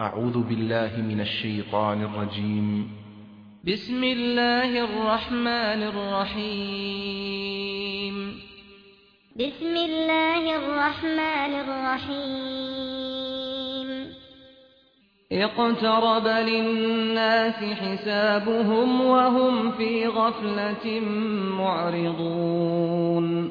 أعوذ بالله من الشيطان الرجيم. بسم الله الرحمن الرحيم. بسم الله الرحمن الرحيم. يقترب للناس حسابهم وهم في غفلة معرضون.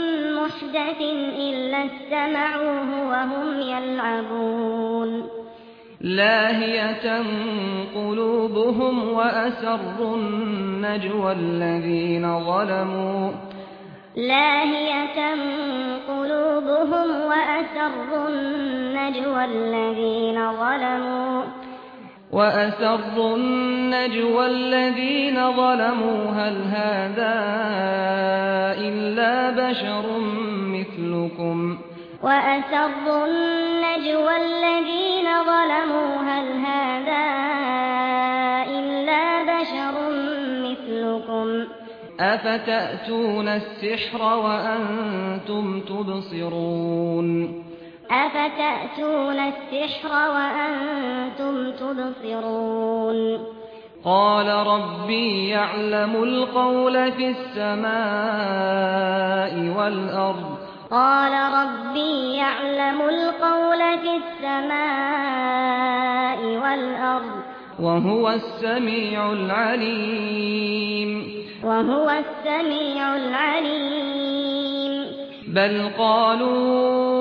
مُحْدَثٍ إِلَّا اسْتَمَعُوهُ وَهُمْ يَلْعَبُونَ لَاهِيَةً قُلُوبُهُمْ وَأَسَرُّوا النَّجْوَى الَّذِينَ ظَلَمُوا. لَاهِيَةً قُلُوبُهُمْ وَأَسَرُّوا النَّجْوَى الَّذِينَ ظَلَمُوا. وأسروا النجوى الذين ظلموا هل هذا إلا بشر مثلكم وأسروا النجوى الذين ظلموا هل هذا إلا بشر مثلكم أفتأتون السحر وأنتم تبصرون أفتأتون السحر وأنتم تبصرون؟ قال ربي يعلم القول في السماء والأرض. قال ربي يعلم القول في السماء والأرض. وهو السميع العليم. وهو السميع العليم. بل قالوا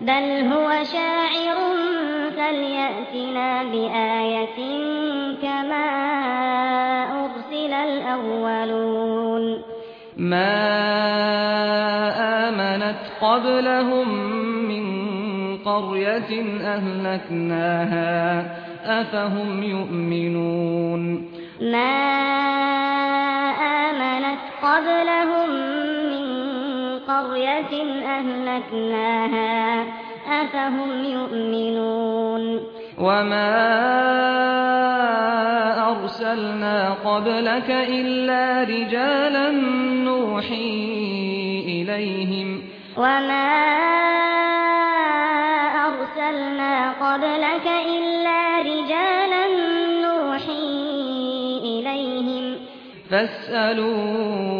بل هو شاعر فليأتنا بآية كما أرسل الأولون ما آمنت قبلهم من قرية أهلكناها أفهم يؤمنون ما آمنت قبلهم قرية أهلكناها أفهم يؤمنون؟ وما أرسلنا قبلك إلا رجالا نوحي إليهم. وما أرسلنا قبلك إلا رجالا نوحي إليهم. فاسألوا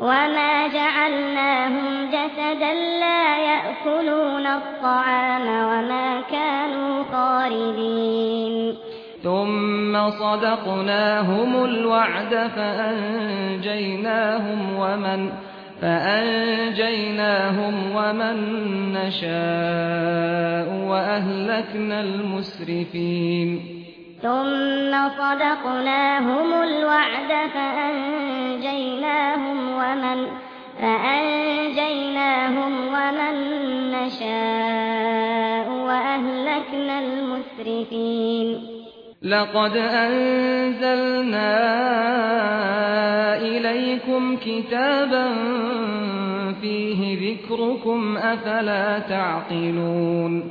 وما جعلناهم جسدا لا يأكلون الطعام وما كانوا خارجين ثم صدقناهم الوعد فأنجيناهم ومن فأنجيناهم ومن نشاء وأهلكنا المسرفين ثم صدقناهم الوعد فأنجيناهم ومن فأنجيناهم ومن نشاء وأهلكنا المسرفين لقد أنزلنا إليكم كتابا فيه ذكركم أفلا تعقلون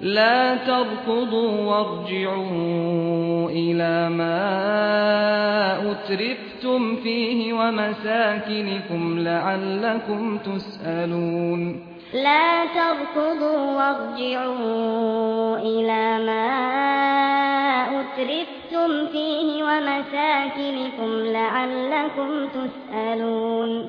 لا تركضوا وارجعوا إلى ما أترفتم فيه ومساكنكم لعلكم تسألون. لا تركضوا وارجعوا إلى ما أترفتم فيه ومساكنكم لعلكم تسألون.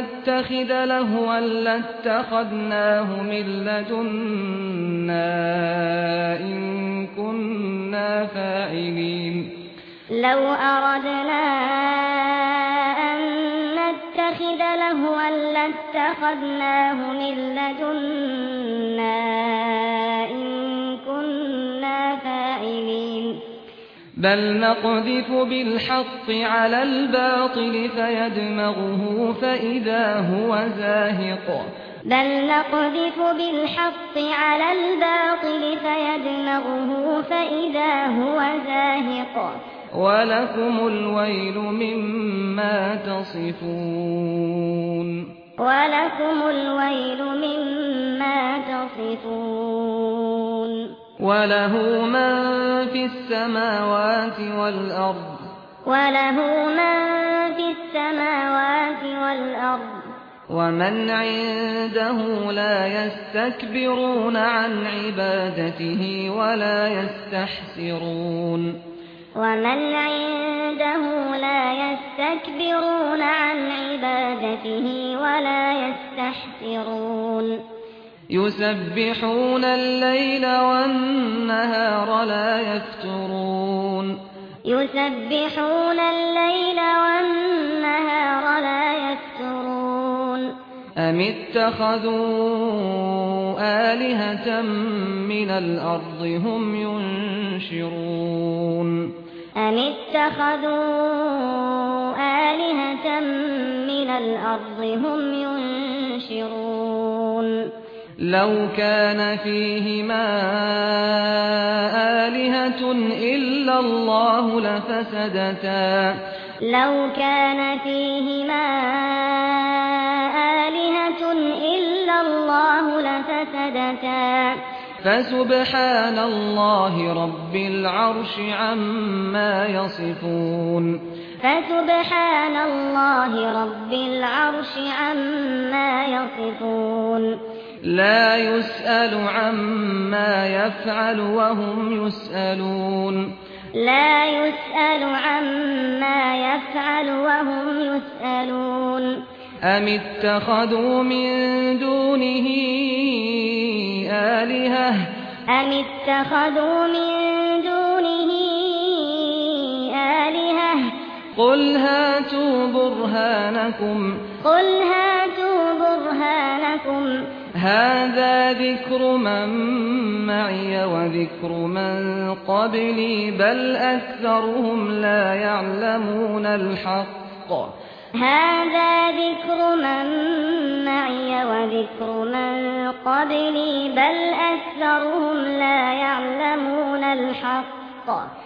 نتخذ لهوا لاتخذناه من لدنا إن كنا فاعلين. لو أردنا أن نتخذ لهوا لاتخذناه من لدنا إن كنا فاعلين. بل نقذف بالحق على الباطل فيدمغه فإذا هو زاهق. بل نقذف بالحق على الباطل فيدمغه فإذا هو زاهق. ولكم الويل مما تصفون. ولكم الويل مما تصفون. وله من في السماوات والأرض وله من في السماوات والأرض ومن عنده لا يستكبرون عن عبادته ولا يستحسرون ومن عنده لا يستكبرون عن عبادته ولا يستحسرون يسبحون الليل والنهار لا يفترون. يسبحون الليل والنهار لا يفترون. أم اتخذوا آلهة من الأرض هم ينشرون؟ أم اتخذوا آلهة من الأرض هم ينشرون. لو كان فيهما آلهة إلا الله لفسدتا. لو كان فيهما آلهة إلا الله لفسدتا. فسبحان الله رب العرش عما يصفون. فسبحان الله رب العرش عما يصفون. لا يسأل عما يفعل وهم يسألون. لا يسأل عما يفعل وهم يسألون. أم اتخذوا من دونه آلهة؟ أم اتخذوا من دونه آلهة؟ قل هاتوا برهانكم. قل هاتوا برهانكم. هذا ذكر من معي وذكر من قبلي بل أكثرهم لا يعلمون الحق. هذا ذكر من معي وذكر من قبلي بل أكثرهم لا يعلمون الحق.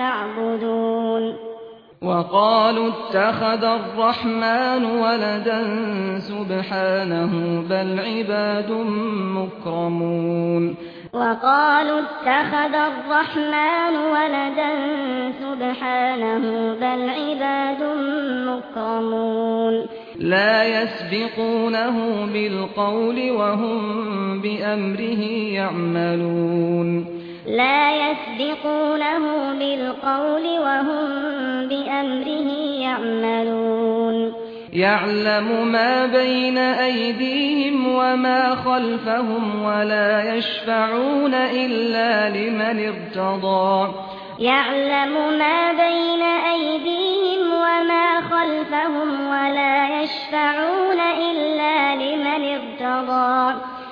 تعبدون. وقالوا اتخذ الرحمن ولدا سبحانه بل عباد مكرمون. وقالوا اتخذ الرحمن ولدا سبحانه بل عباد مكرمون. لا يسبقونه بالقول وهم بأمره يعملون. لا يسبقونه بالقول وهم بأمره يعملون. يعلم ما بين أيديهم وما خلفهم ولا يشفعون إلا لمن ارتضى. يعلم ما بين أيديهم وما خلفهم ولا يشفعون إلا لمن ارتضى.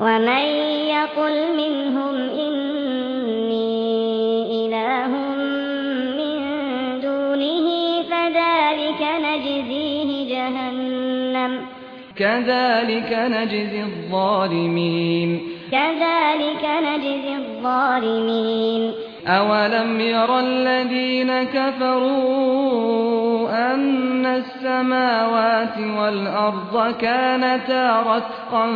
ومن يقل منهم إني إله من دونه فذلك نجزيه جهنم كذلك نجزي الظالمين كذلك نجزي الظالمين أولم يَرَ الذين كفروا أن السماوات والأرض كانتا رتقا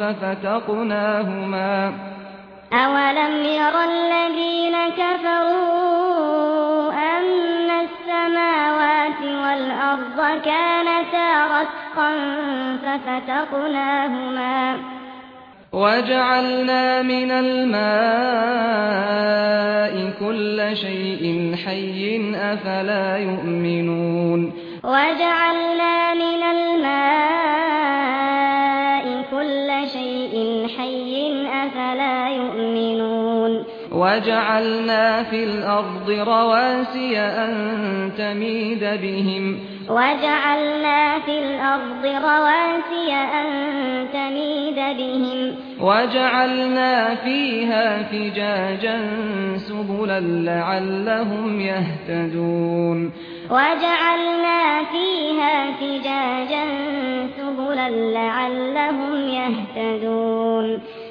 ففتقناهما أولم يرى الذين كفروا أن السماوات والأرض كانتا رتقا ففتقناهما وَجَعَلْنَا مِنَ الْمَاءِ كُلَّ شَيْءٍ حَيٍّ أَفَلَا يُؤْمِنُونَ وَجَعَلْنَا مِنَ الْمَاءِ كُلَّ شَيْءٍ حَيٍّ أَفَلَا يُؤْمِنُونَ وَجَعَلْنَا فِي الْأَرْضِ رَوَاسِيَ أَن تَمِيدَ بِهِمْ وَجَعَلْنَا فِي الْأَرْضِ رَوَاسِيَ أَن تَمِيدَ بِهِمْ وَجَعَلْنَا فِيهَا فِجَاجًا سُبُلًا لَّعَلَّهُمْ يَهْتَدُونَ وَجَعَلْنَا فِيهَا فِجَاجًا سُبُلًا لَّعَلَّهُمْ يَهْتَدُونَ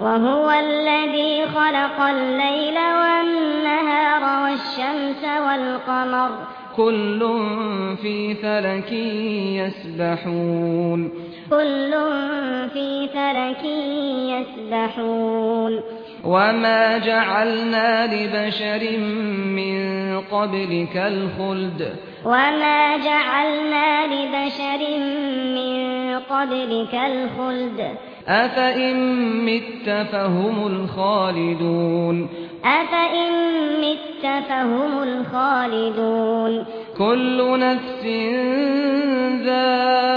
وهو الذي خلق الليل والنهار والشمس والقمر. كل في فلك يسبحون. كل في فلك يسبحون. وما جعلنا لبشر من قبلك الخلد. وما جعلنا لبشر من قبلك الخلد. أفإن مت فهم الخالدون أفإن مت فهم الخالدون كل نفس ذائقة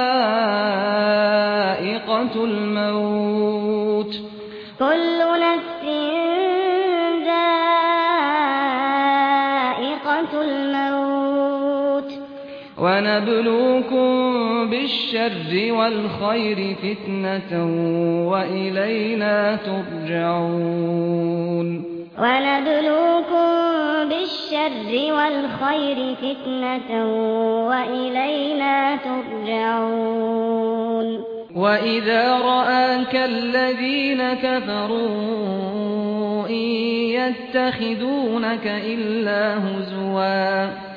الموت كل نفس ونبلوكم بالشر والخير فتنة وإلينا ترجعون. ونبلوكم بالشر والخير فتنة وإلينا ترجعون. وإذا رآك الذين كفروا إن يتخذونك إلا هزواً.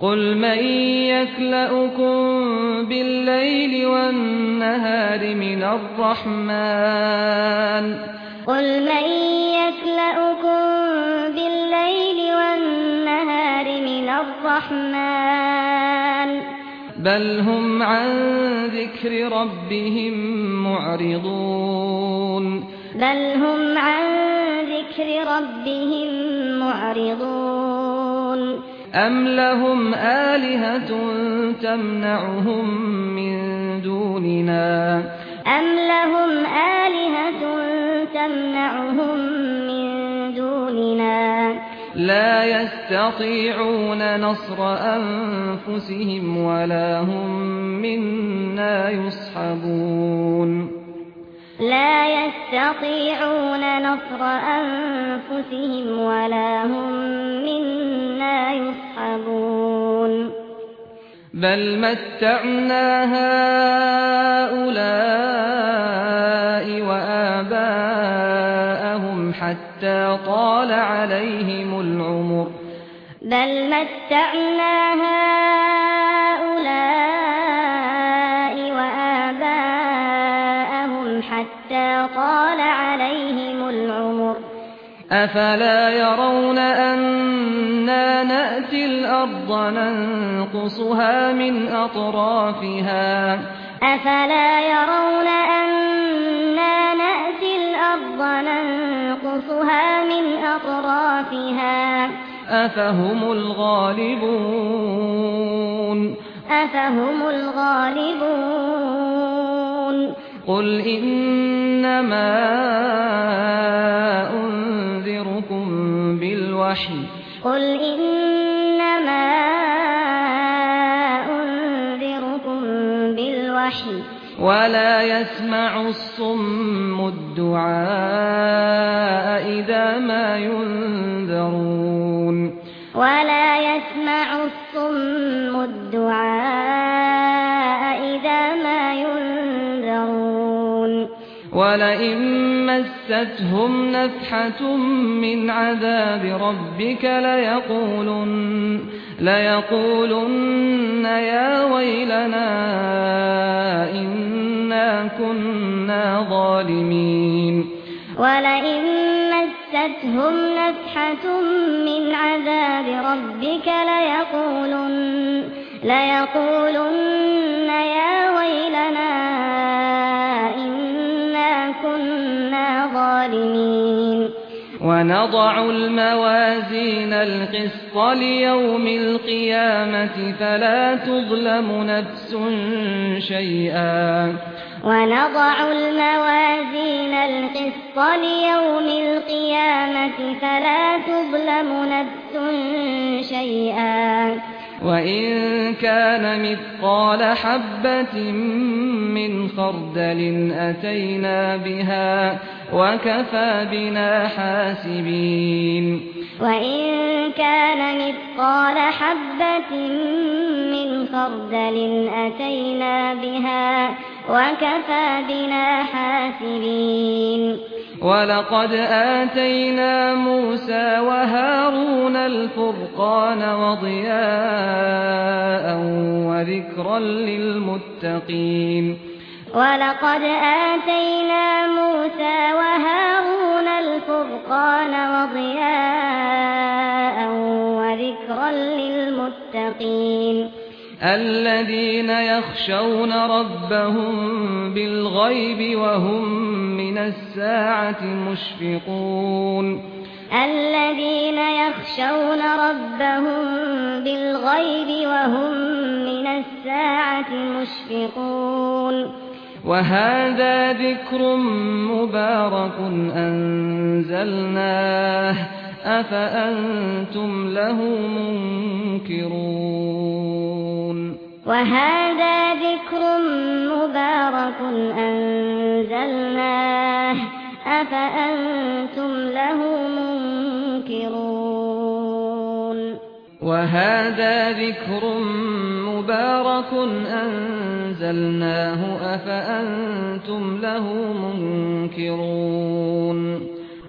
قل من يكلأكم بالليل والنهار من الرحمن قل من يكلأكم بالليل والنهار من الرحمن بل هم عن ذكر ربهم معرضون بل هم عن ذكر ربهم معرضون أَمْ لَهُمْ آلِهَةٌ تَمْنَعُهُمْ مِنْ دُونِنَا أَمْ لَهُمْ آلِهَةٌ تَمْنَعُهُمْ مِنْ دُونِنَا لا يستطيعون نصر أنفسهم ولا هم منا يصحبون لا يستطيعون نصر أنفسهم ولا هم منا يصحبون يلعبون بل متعنا هؤلاء وآباءهم حتى طال عليهم العمر. بل متعنا هؤلاء أفلا يرون أنا نأتي الأرض ننقصها من أطرافها أفلا يرون أنا نأتي الأرض ننقصها من أطرافها أفهم الغالبون أفهم الغالبون قل إنما أنت الوحي قل إنما أنذركم بالوحي ولا يسمع الصم الدعاء اذا ما ينذرون. ولا يسمع الصم الدعاء اذا ما ينذرون. ولئن مستهم نفحة من عذاب ربك ليقولن ليقولن يا ويلنا إنا كنا ظالمين. ولئن مستهم نفحة من عذاب ربك ليقولن ليقولن يا ويلنا الظالمين. ونضع الموازين القسط ليوم القيامة فلا تظلم نفس شيئا. ونضع الموازين القسط ليوم القيامة فلا تظلم نفس شيئا. وَإِن كَانَ مِثْقَالَ حَبَّةٍ مِنْ خَرْدَلٍ أَتَيْنَا بِهَا وَكَفَى بِنَا حَاسِبِينَ وَإِن كَانَ مِثْقَالَ حَبَّةٍ مِنْ خَرْدَلٍ أَتَيْنَا بِهَا وكفى بنا حاسبين ولقد آتينا موسى وهارون الفرقان وضياء وذكرا للمتقين ولقد آتينا موسى وهارون الفرقان وضياء وذكرا للمتقين الذين يخشون ربهم بالغيب وهم من الساعة مشفقون. الذين يخشون ربهم بالغيب وهم من الساعة مشفقون. وهذا ذكر مبارك أنزلناه. أفأنتم له منكرون وهذا ذكر مبارك أنزلناه أفأنتم له منكرون وهذا ذكر مبارك أنزلناه أفأنتم له منكرون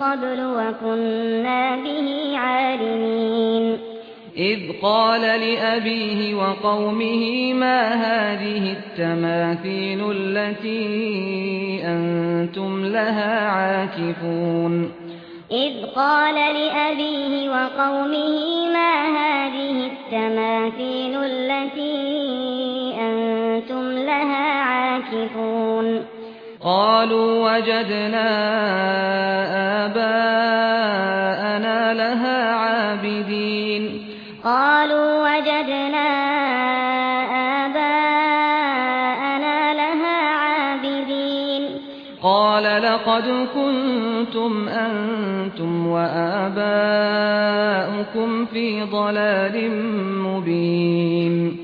قبل وكنا به عالمين. إذ قال لأبيه وقومه ما هذه التماثيل التي أنتم لها عاكفون؟ إذ قال لأبيه وقومه ما هذه التماثيل التي أنتم لها عاكفون؟ قالوا وجدنا آباءنا لها عابدين. قالوا وجدنا آباءنا لها عابدين. قال لقد كنتم أنتم وآباؤكم في ضلال مبين.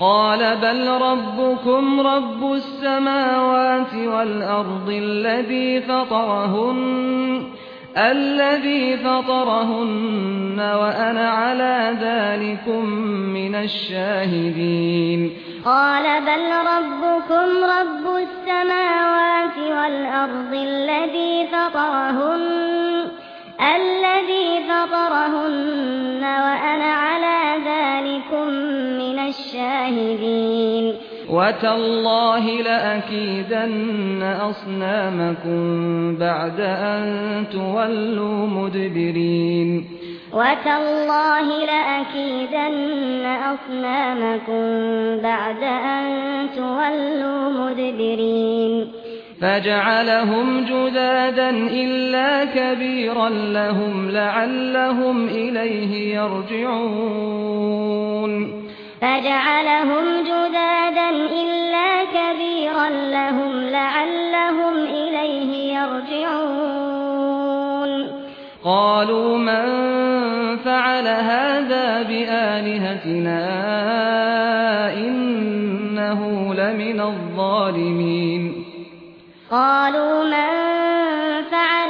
قال بل ربكم رب السماوات والأرض الذي فطرهن الذي فطرهن وأنا على ذلك من الشاهدين. قال بل ربكم رب السماوات والأرض الذي فطرهن الذي فطرهن وأنا على شاهدين وتالله لأكيدن أصنامكم بعد أن تولوا مدبرين. وتالله لأكيدن أصنامكم بعد أن تولوا مدبرين. فجعلهم جذادا إلا كبيرا لهم لعلهم إليه يرجعون. فجعلهم جدادا إلا كبيرا لهم لعلهم إليه يرجعون قالوا من فعل هذا بآلهتنا إنه لمن الظالمين قالوا من فعل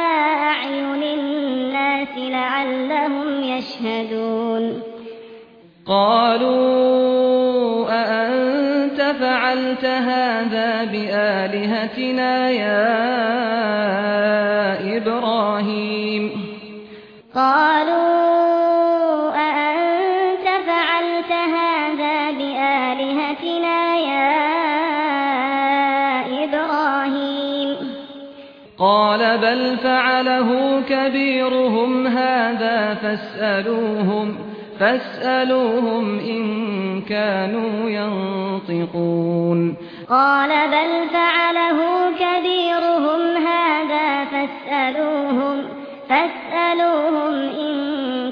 الناس لعلهم يشهدون. قالوا أأنت فعلت هذا بآلهتنا يا إبراهيم؟ قالوا أأنت فعلت هذا بآلهتنا يا إبراهيم؟ قال بل فعله كبيرهم هذا فاسألوهم فاسألوهم إن كانوا ينطقون. قال بل فعله كبيرهم هذا فاسألوهم فاسألوهم إن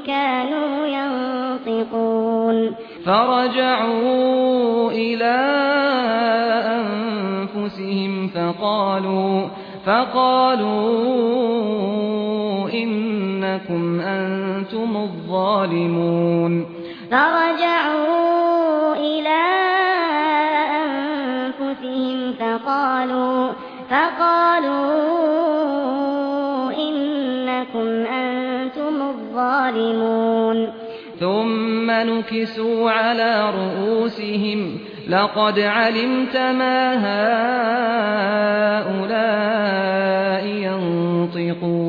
كانوا ينطقون. فرجعوا إلى أنفسهم فقالوا فقالوا إنكم أنتم الظالمون فرجعوا إلى أنفسهم فقالوا فقالوا إنكم أنتم الظالمون ثم نكسوا على رؤوسهم لقد علمت ما هؤلاء ينطقون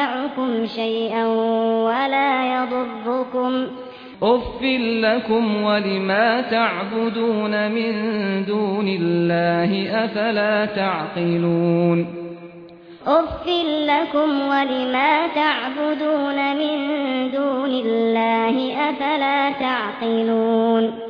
ينفعكم شيئا ولا يضركم أف لكم ولما تعبدون من دون الله أفلا تعقلون أف لكم ولما تعبدون من دون الله أفلا تعقلون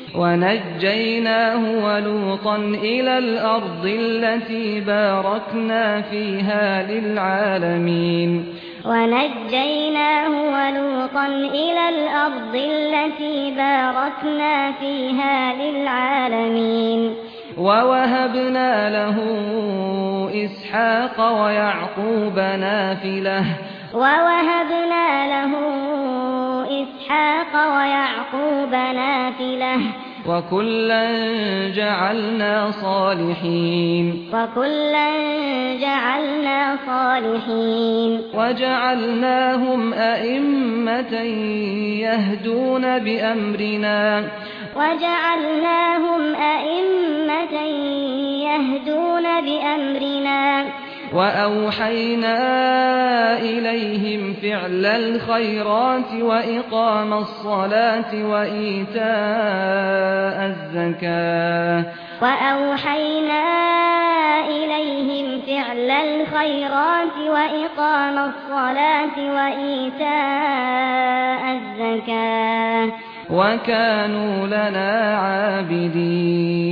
ونجيناه ولوطا إلى الأرض التي باركنا فيها للعالمين ونجيناه ولوطا إلى الأرض التي باركنا فيها للعالمين ووهبنا له إسحاق ويعقوب نافلة ووهبنا له وإسحاق ويعقوب نافلة. وكلا جعلنا صالحين. وكلا جعلنا صالحين. وجعلناهم أئمة يهدون بأمرنا. وجعلناهم أئمة يهدون بأمرنا. وأوحينا إليهم فعل الخيرات وإقام الصلاة وإيتاء الزكاة وأوحينا إليهم فعل الخيرات وإقام الصلاة وإيتاء الزكاة وكانوا لنا عابدين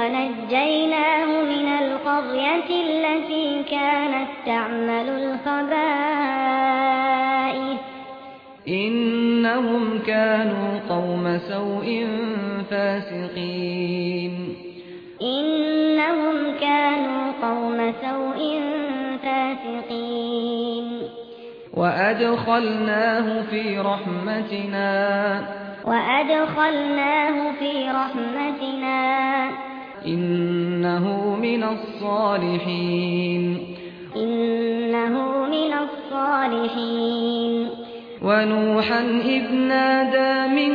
ونجيناه من القرية التي كانت تعمل الخبائث. إنهم كانوا قوم سوء فاسقين. إنهم كانوا قوم سوء فاسقين. وأدخلناه في رحمتنا. وأدخلناه في رحمتنا. إنه من الصالحين. إنه من الصالحين. ونوحا إذ نادى من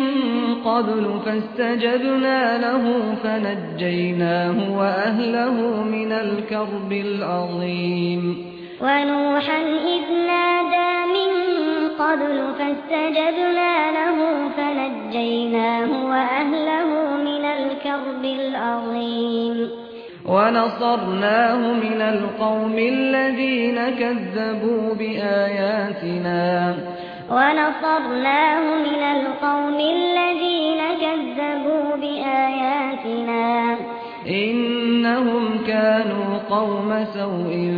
قبل فاستجبنا له فنجيناه وأهله من الكرب العظيم. ونوحا إذ نادى من قبل فاستجبنا له فنجيناه وأهله الكرب العظيم ونصرناه من القوم الذين كذبوا بآياتنا ونصرناه من القوم الذين كذبوا بآياتنا إنهم كانوا قوم سوء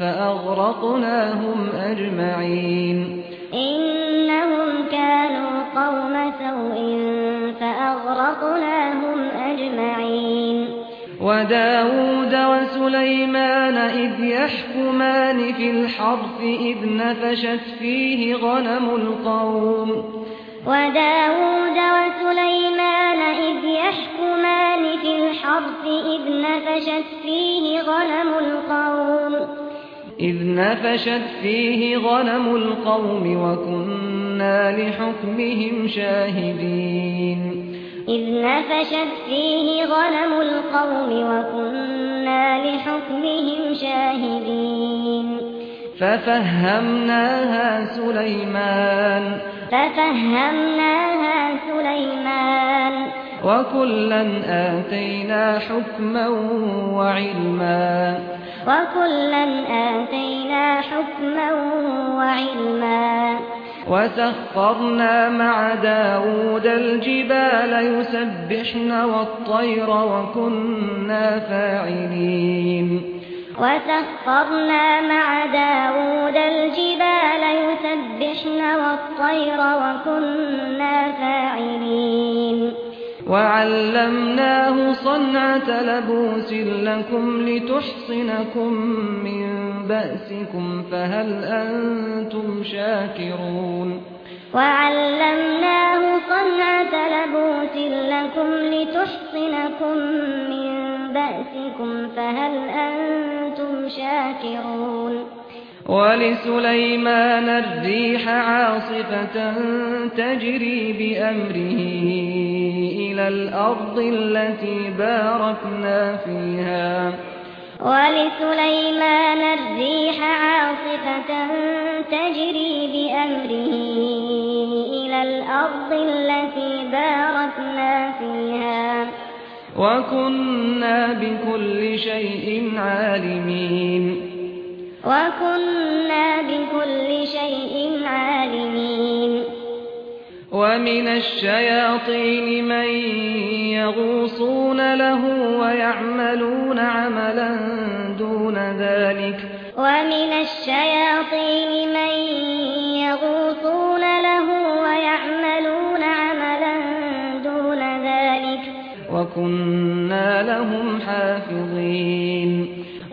فأغرقناهم أجمعين إنهم كانوا قوم سوء فأغرقناهم أجمعين وداود وسليمان إذ يحكمان في الحرف إذ نفشت فيه غنم القوم وداود وسليمان إذ يحكمان في الحرف إذ نفشت فيه غنم القوم إذ نفشت فيه غنم القوم وكنا لحكمهم شاهدين إذ نفشت فيه غنم القوم وكنا لحكمهم شاهدين ففهمناها سليمان ففهمناها سليمان وكلا آتينا حكما وعلما وكلا آتينا حكما وعلما وسخرنا مع داود الجبال يسبحن والطير وكنا فاعلين. وسخرنا مع داود الجبال يسبحن والطير وكنا فاعلين. وعلمناه صنعة لبوس لكم لتحصنكم من بأسكم فهل أنتم شاكرون وعلمناه صنعة لبوس لكم لتحصنكم من بأسكم فهل أنتم شاكرون ولسليمان الريح عاصفة تجري بأمره إلى الأرض التي باركنا فيها. ولسليمان الريح عاصفة تجري بأمره إلى الأرض التي باركنا فيها. وكنا بكل شيء عالمين. وَكُنَّا بِكُلِّ شَيْءٍ عَالِمِينَ وَمِنَ الشَّيَاطِينِ مَن يَغُوصُونَ لَهُ وَيَعْمَلُونَ عَمَلًا دُونَ ذَلِكَ وَمِنَ الشَّيَاطِينِ مَن يَغُوصُونَ لَهُ وَيَعْمَلُونَ عَمَلًا دُونَ ذَلِكَ وَكُنَّا لَهُمْ حَافِظِينَ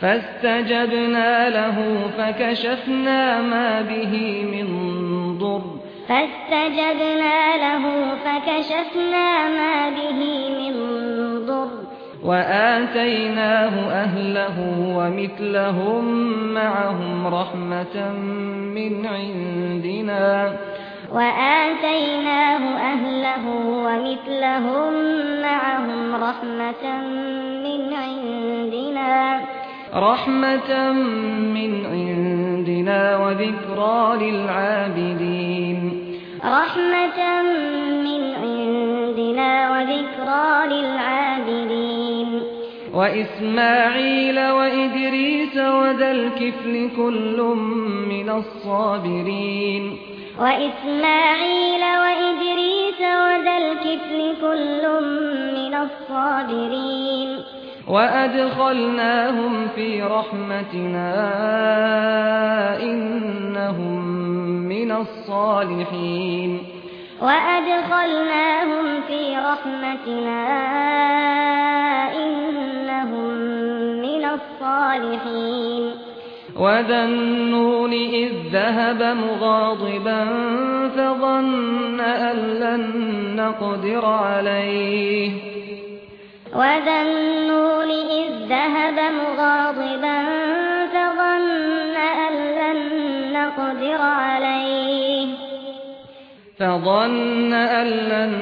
فاستجبنا له فكشفنا ما به من ضر. فاستجبنا له فكشفنا ما به من ضر. وآتيناه أهله ومثلهم معهم رحمة من عندنا. وآتيناه أهله ومثلهم معهم رحمة من عندنا. رحمة من عندنا وذكرى للعابدين. رحمة من عندنا وذكرى للعابدين. وإسماعيل وإدريس وذا الكفل كل من الصابرين. وإسماعيل وإدريس وذا الكفل كل من الصابرين. وأدخلناهم في رحمتنا إنهم من الصالحين وأدخلناهم في رحمتنا إنهم من الصالحين وذنون إذ ذهب مغاضبا فظن أن لن نقدر عليه وذنون ذهب مغاضبا فظن أن لن نقدر عليه. فظن أن لن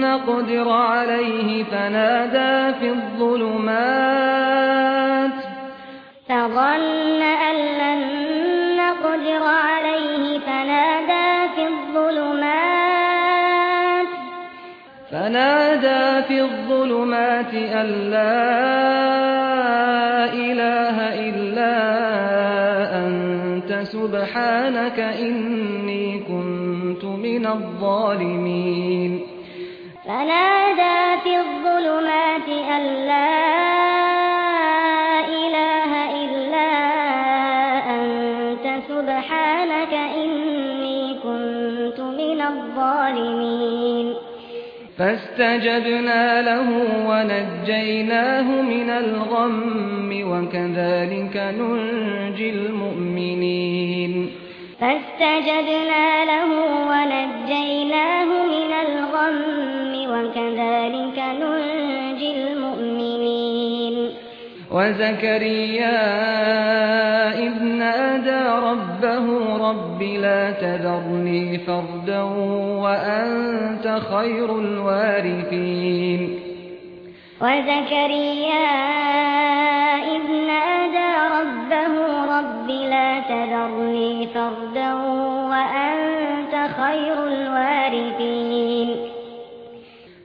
نقدر عليه فنادى في الظلمات. فظن أن لن نقدر عليه فنادى في الظلمات. فنادى في الظلمات أن سبحانك إني كنت من الظالمين. فنادى في الظلمات أن فاستجبنا له ونجيناه من الغم وكذلك ننجي المؤمنين. فاستجبنا له ونجيناه من الغم وكذلك ننجي وزكريا إذ نادى ربه رب لا تذرني فردا وأنت خير الوارثين. وزكريا إذ نادى ربه رب لا تذرني فردا وأنت خير الوارثين.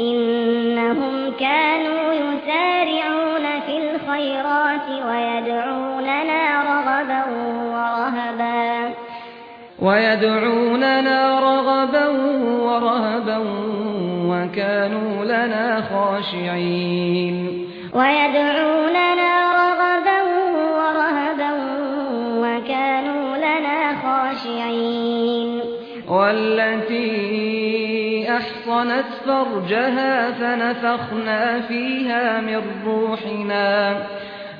إنهم كانوا يسارعون في الخيرات ويدعوننا رغبا ورهبا. ويدعوننا رغبا ورهبا وكانوا لنا خاشعين. ويدعوننا رغبا ورهبا وكانوا لنا خاشعين. والتي أحصنت فرجها فنفخنا فيها من روحنا.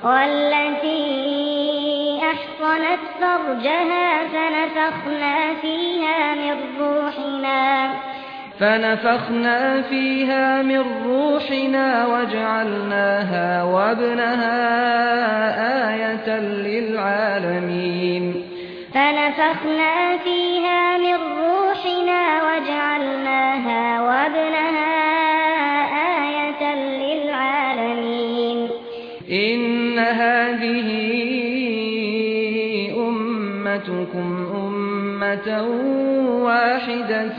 والتي أحصنت فرجها فنفخنا فيها من روحنا. فنفخنا فيها من روحنا وجعلناها وابنها آية للعالمين. فنفخنا فيها من بِآيَاتِنَا وَجَعَلْنَاهَا وَابْنَهَا آيَةً لِلْعَالَمِينَ إِنَّ هَذِهِ أُمَّتُكُمْ أُمَّةً وَاحِدَةً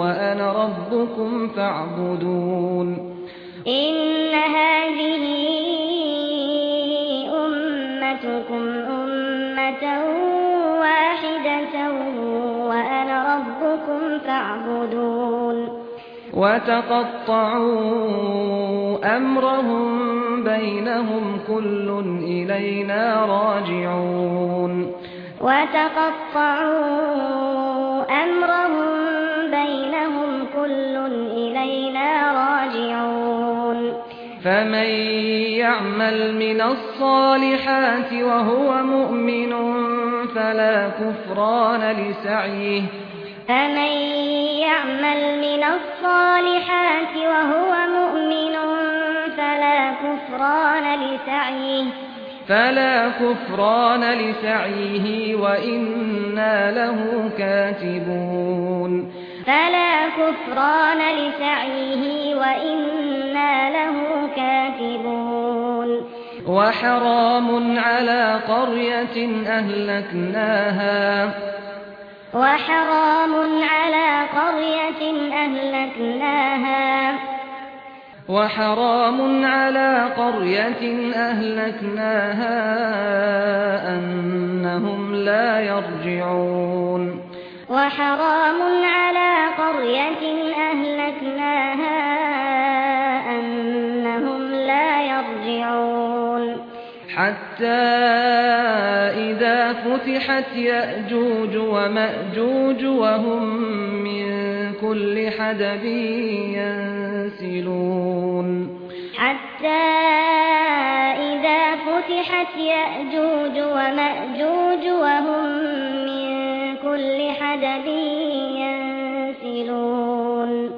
وَأَنَا رَبُّكُمْ فَاعْبُدُونِ إِنَّ هَذِهِ أُمَّتُكُمْ ربكم تعبدون. وتقطعوا أمرهم بينهم كل إلينا راجعون وتقطعوا أمرهم بينهم كل إلينا راجعون فمن يعمل من الصالحات وهو مؤمن فلا كفران لسعيه فمن يعمل من الصالحات وهو مؤمن فلا كفران لسعيه فلا كفران لسعيه وإنا له كاتبون فلا كفران لسعيه وإنا له كاتبون وحرام على قرية أهلكناها وحرام على قرية أهلكناها. وحرام على قرية أهلكناها أنهم لا يرجعون. وحرام على قرية أهلكناها أنهم لا يرجعون. حتى إذا فتحت يأجوج ومأجوج وهم من كل حدب ينسلون. حتى إذا فتحت يأجوج ومأجوج وهم من كل حدب ينسلون.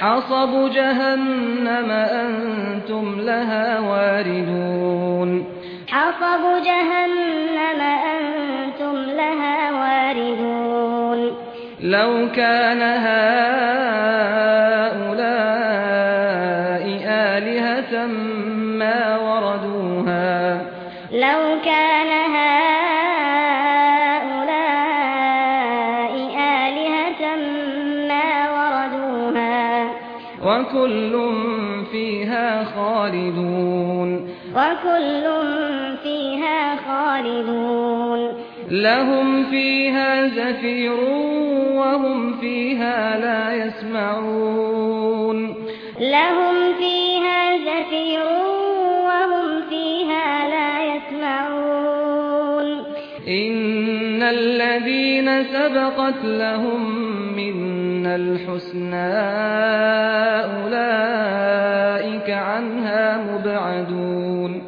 حصب جهنم أنتم لها واردون حصب جهنم أنتم لها واردون لو كان هؤلاء وكل فيها خالدون لهم فيها زفير وهم فيها لا يسمعون لهم فيها زفير وهم فيها لا يسمعون ان الذين سبقت لهم منا الحسنى اولئك عنها مبعدون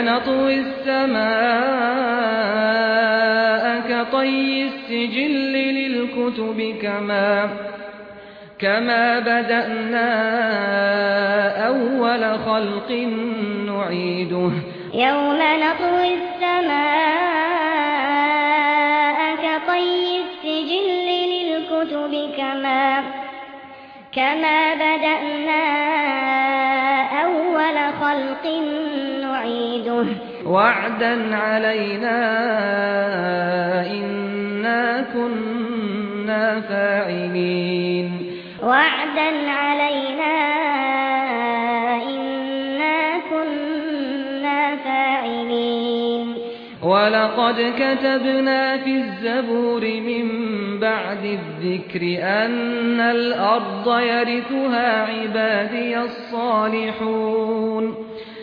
نطوي السماء كطي السجل للكتب كما كما بدأنا أول خلق نعيده. يوم نطوي السماء كطي السجل للكتب كما كما بدأنا وعدا علينا إنا كنا فاعلين وعدا علينا إنا كنا فاعلين ولقد كتبنا في الزبور من بعد الذكر أن الأرض يرثها عبادي الصالحون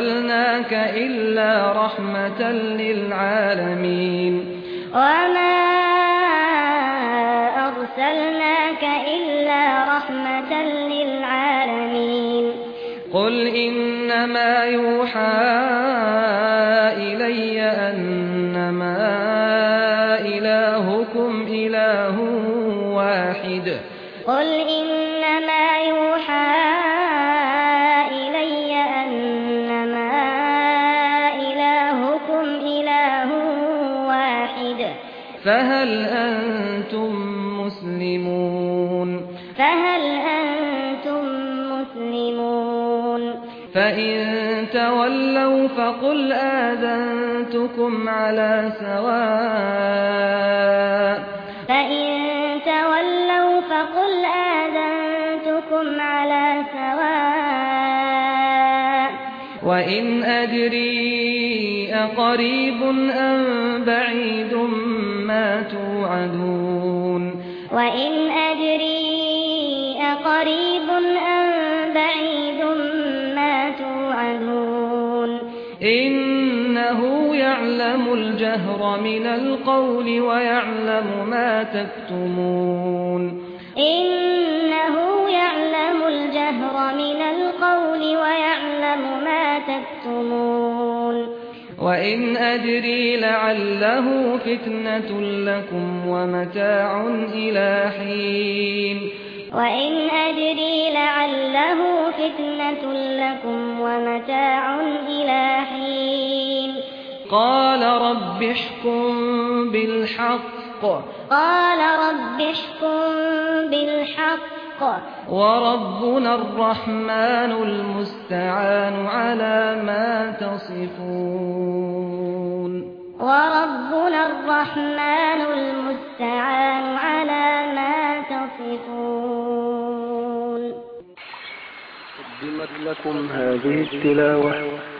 أرسلناك إلا رحمة للعالمين. وما أرسلناك إلا رحمة للعالمين. قل إنما يوحى تولوا فقل آذنتكم على سواء فإن تولوا فقل آذنتكم على سواء وإن أدري أقريب أم بعيد ما توعدون وإن أدري يعلم الجهر من القول ويعلم ما تكتمون. إنه يعلم الجهر من القول ويعلم ما تكتمون. وَإِنْ أَدْرِي لَعَلَّهُ فِتْنَةٌ لَكُمْ وَمَتَاعٌ إِلَى حِينٍ. وَإِنْ أَدْرِي لَعَلَّهُ فِتْنَةٌ لَكُمْ وَمَتَاعٌ إِلَى حِينٍ. قال رب احكم بالحق. قال رب احكم بالحق. وربنا الرحمن المستعان على ما تصفون. وربنا الرحمن المستعان على ما تصفون. قدمت لكم هذه التلاوة.